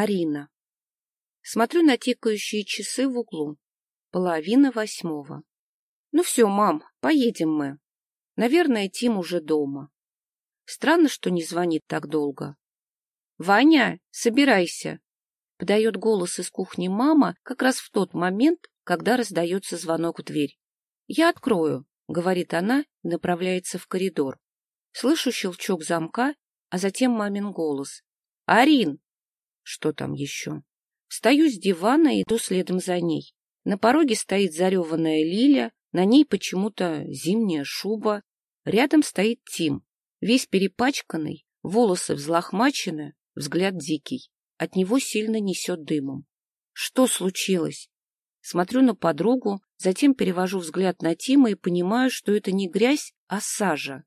Арина. Смотрю на тикающие часы в углу. Половина восьмого. Ну все, мам, поедем мы. Наверное, Тим уже дома. Странно, что не звонит так долго. Ваня, собирайся. Подает голос из кухни мама как раз в тот момент, когда раздается звонок в дверь. Я открою, говорит она и направляется в коридор. Слышу щелчок замка, а затем мамин голос. Арин, что там еще? Встаю с дивана и иду следом за ней. На пороге стоит зареванная Лиля, на ней почему-то зимняя шуба. Рядом стоит Тим, весь перепачканный, волосы взлохмачены, взгляд дикий. От него сильно несет дымом. Что случилось? Смотрю на подругу, затем перевожу взгляд на Тима и понимаю, что это не грязь, а сажа.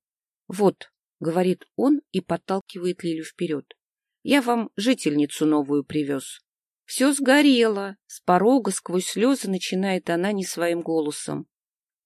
Вот, — говорит он и подталкивает Лилю вперед. Я вам жительницу новую привез. Все сгорело. С порога сквозь слезы начинает она не своим голосом.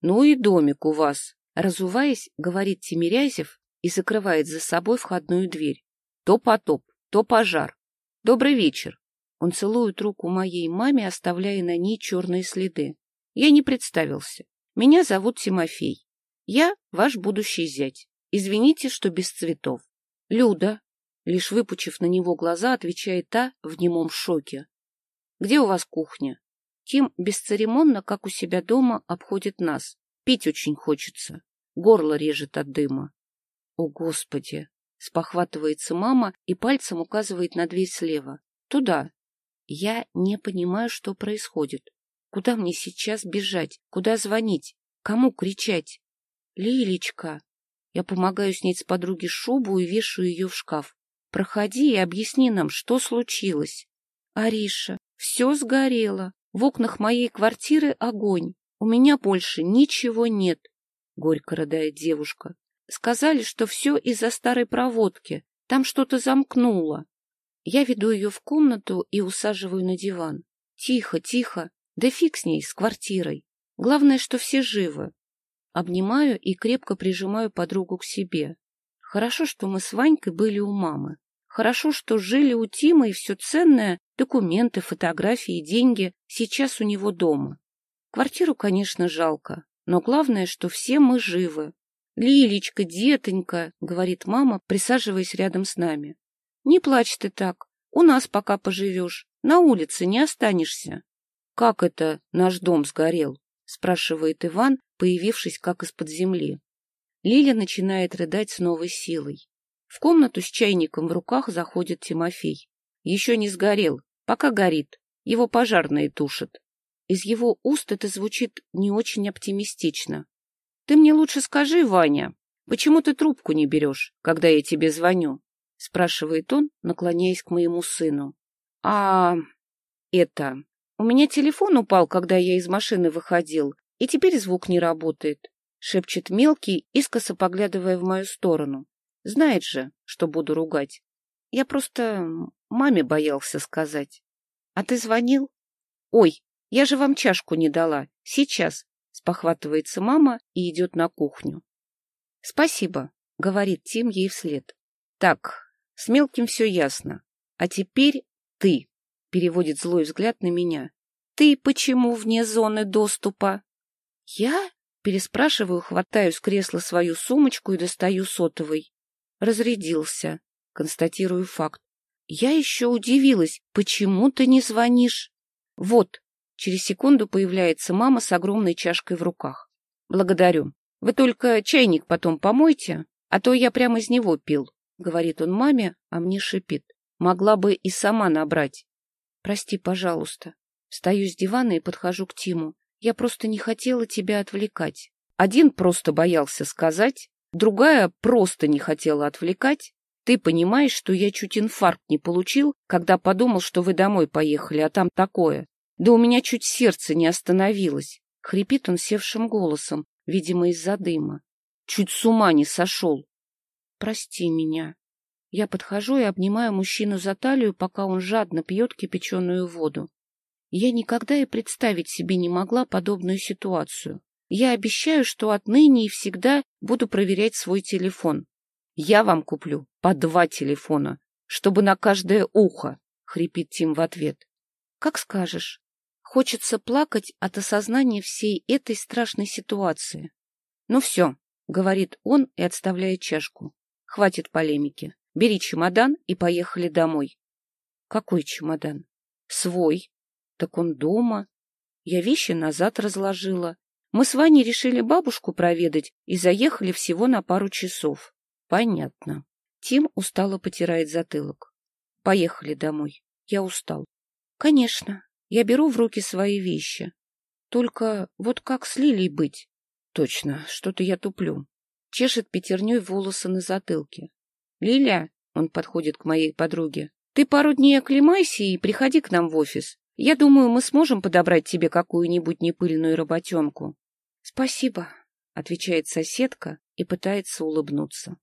Ну и домик у вас. Разуваясь, говорит Тимирязев и закрывает за собой входную дверь. То потоп, то пожар. Добрый вечер. Он целует руку моей маме, оставляя на ней черные следы. Я не представился. Меня зовут Тимофей. Я ваш будущий зять. Извините, что без цветов. Люда, Лишь выпучив на него глаза, отвечает та в немом шоке. — Где у вас кухня? Тим бесцеремонно, как у себя дома, обходит нас. Пить очень хочется. Горло режет от дыма. — О, Господи! — спохватывается мама и пальцем указывает на дверь слева. — Туда. Я не понимаю, что происходит. Куда мне сейчас бежать? Куда звонить? Кому кричать? — Лилечка! Я помогаю снять с подруги шубу и вешаю ее в шкаф. Проходи и объясни нам, что случилось. Ариша, все сгорело. В окнах моей квартиры огонь. У меня больше ничего нет. Горько рыдает девушка. Сказали, что все из-за старой проводки. Там что-то замкнуло. Я веду ее в комнату и усаживаю на диван. Тихо, тихо. Да фиг с ней, с квартирой. Главное, что все живы. Обнимаю и крепко прижимаю подругу к себе. Хорошо, что мы с Ванькой были у мамы. Хорошо, что жили у Тима, и все ценное, документы, фотографии, деньги, сейчас у него дома. Квартиру, конечно, жалко, но главное, что все мы живы. «Лилечка, детонька», — говорит мама, присаживаясь рядом с нами. «Не плачь ты так. У нас пока поживешь. На улице не останешься». «Как это наш дом сгорел?» — спрашивает Иван, появившись как из-под земли. Лиля начинает рыдать с новой силой. В комнату с чайником в руках заходит Тимофей. Еще не сгорел, пока горит. Его пожарные тушат. Из его уст это звучит не очень оптимистично. — Ты мне лучше скажи, Ваня, почему ты трубку не берешь, когда я тебе звоню? — спрашивает он, наклоняясь к моему сыну. — А... это... У меня телефон упал, когда я из машины выходил, и теперь звук не работает, — шепчет мелкий, искоса поглядывая в мою сторону. Знает же, что буду ругать. Я просто маме боялся сказать. А ты звонил? Ой, я же вам чашку не дала. Сейчас. Спохватывается мама и идет на кухню. Спасибо, говорит Тим ей вслед. Так, с мелким все ясно. А теперь ты, переводит злой взгляд на меня. Ты почему вне зоны доступа? Я? Переспрашиваю, хватаю с кресла свою сумочку и достаю сотовый. Разрядился. Констатирую факт. Я еще удивилась, почему ты не звонишь? Вот, через секунду появляется мама с огромной чашкой в руках. Благодарю. Вы только чайник потом помойте, а то я прямо из него пил, говорит он маме, а мне шипит. Могла бы и сама набрать. Прости, пожалуйста. Встаю с дивана и подхожу к Тиму. Я просто не хотела тебя отвлекать. Один просто боялся сказать, Другая просто не хотела отвлекать. Ты понимаешь, что я чуть инфаркт не получил, когда подумал, что вы домой поехали, а там такое. Да у меня чуть сердце не остановилось. Хрипит он севшим голосом, видимо, из-за дыма. Чуть с ума не сошел. Прости меня. Я подхожу и обнимаю мужчину за талию, пока он жадно пьет кипяченую воду. Я никогда и представить себе не могла подобную ситуацию. Я обещаю, что отныне и всегда буду проверять свой телефон. Я вам куплю по два телефона, чтобы на каждое ухо. хрипит Тим в ответ. Как скажешь. Хочется плакать от осознания всей этой страшной ситуации. Ну все, говорит он и отставляет чашку. Хватит полемики. Бери чемодан и поехали домой. Какой чемодан? Свой. Так он дома. Я вещи назад разложила. Мы с Ваней решили бабушку проведать и заехали всего на пару часов. Понятно. Тим устало потирает затылок. Поехали домой. Я устал. Конечно. Я беру в руки свои вещи. Только вот как с Лилей быть? Точно, что-то я туплю. Чешет пятерней волосы на затылке. Лиля, он подходит к моей подруге, ты пару дней оклемайся и приходи к нам в офис. Я думаю, мы сможем подобрать тебе какую-нибудь непыльную работенку. Спасибо, отвечает соседка и пытается улыбнуться.